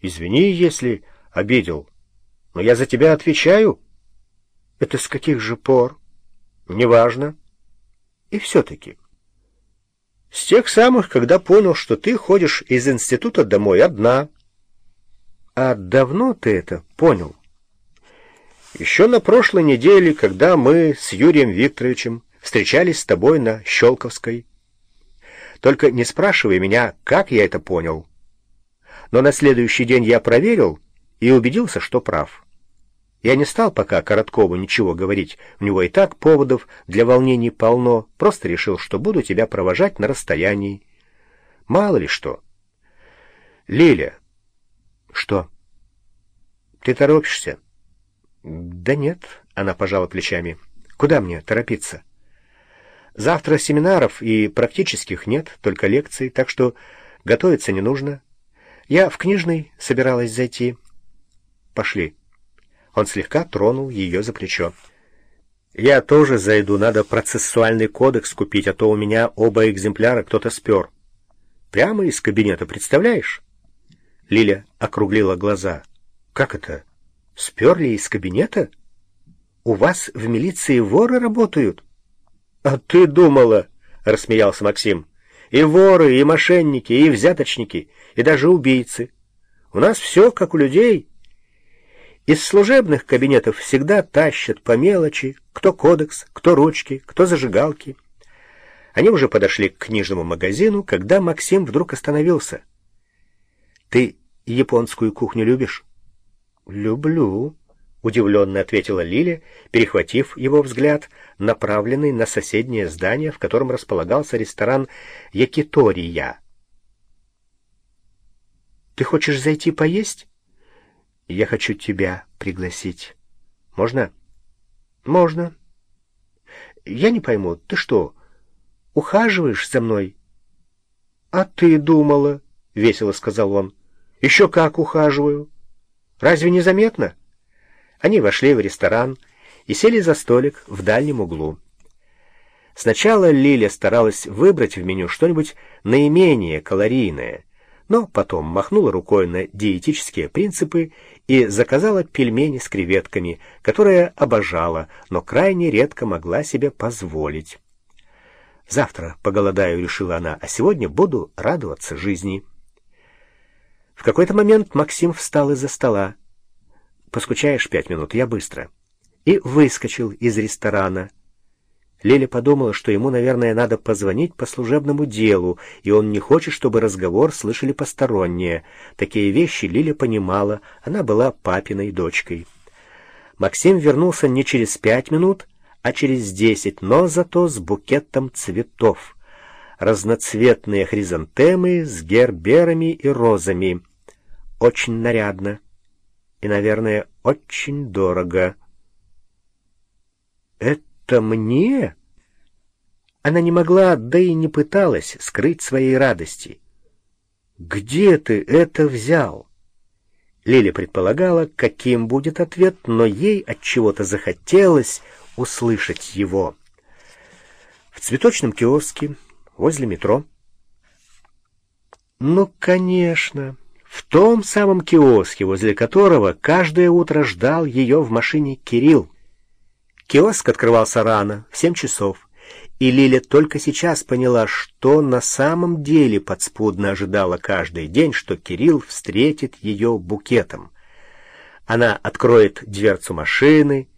Извини, если обидел, но я за тебя отвечаю. Это с каких же пор? Неважно. И все-таки. С тех самых, когда понял, что ты ходишь из института домой одна. А давно ты это понял? Еще на прошлой неделе, когда мы с Юрием Викторовичем встречались с тобой на Щелковской. Только не спрашивай меня, как я это понял. Но на следующий день я проверил и убедился, что прав. Я не стал пока Короткову ничего говорить, у него и так поводов для волнений полно, просто решил, что буду тебя провожать на расстоянии. Мало ли что. Лиля. Что? Ты торопишься? Да нет, она пожала плечами. Куда мне торопиться? Завтра семинаров и практических нет, только лекций, так что готовиться не нужно. Я в книжный собиралась зайти. Пошли. Он слегка тронул ее за плечо. «Я тоже зайду, надо процессуальный кодекс купить, а то у меня оба экземпляра кто-то спер. Прямо из кабинета, представляешь?» Лиля округлила глаза. «Как это? Сперли из кабинета? У вас в милиции воры работают?» «А ты думала?» — рассмеялся Максим. «И воры, и мошенники, и взяточники, и даже убийцы. У нас все как у людей». Из служебных кабинетов всегда тащат по мелочи, кто кодекс, кто ручки, кто зажигалки. Они уже подошли к книжному магазину, когда Максим вдруг остановился. — Ты японскую кухню любишь? — Люблю, — удивленно ответила Лиля, перехватив его взгляд, направленный на соседнее здание, в котором располагался ресторан «Якитория». «Ты хочешь зайти поесть?» Я хочу тебя пригласить. Можно? Можно. Я не пойму, ты что, ухаживаешь за мной? А ты думала, — весело сказал он. Еще как ухаживаю. Разве не заметно? Они вошли в ресторан и сели за столик в дальнем углу. Сначала Лиля старалась выбрать в меню что-нибудь наименее калорийное, но потом махнула рукой на диетические принципы и заказала пельмени с креветками, которые обожала, но крайне редко могла себе позволить. «Завтра поголодаю», — решила она, — «а сегодня буду радоваться жизни». В какой-то момент Максим встал из-за стола. «Поскучаешь пять минут, я быстро». И выскочил из ресторана, Лиля подумала, что ему, наверное, надо позвонить по служебному делу, и он не хочет, чтобы разговор слышали посторонние. Такие вещи Лиля понимала, она была папиной дочкой. Максим вернулся не через пять минут, а через десять, но зато с букетом цветов. Разноцветные хризантемы с герберами и розами. Очень нарядно и, наверное, очень дорого. «Это мне?» Она не могла, да и не пыталась скрыть своей радости. «Где ты это взял?» Лиля предполагала, каким будет ответ, но ей от чего-то захотелось услышать его. В цветочном киоске возле метро. Ну, конечно, том самом киоске, возле которого каждое утро ждал ее в машине Кирилл. Киоск открывался рано, в семь часов, и Лиля только сейчас поняла, что на самом деле подспудно ожидала каждый день, что Кирилл встретит ее букетом. Она откроет дверцу машины,